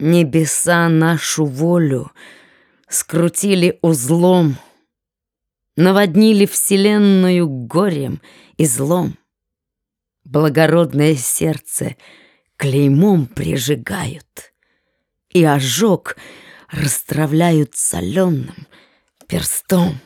Небеса нашу волю скрутили узлом, Наводнили вселенную горем и злом. Благородное сердце клеймом прижигают, И ожог расстравляют соленым перстом.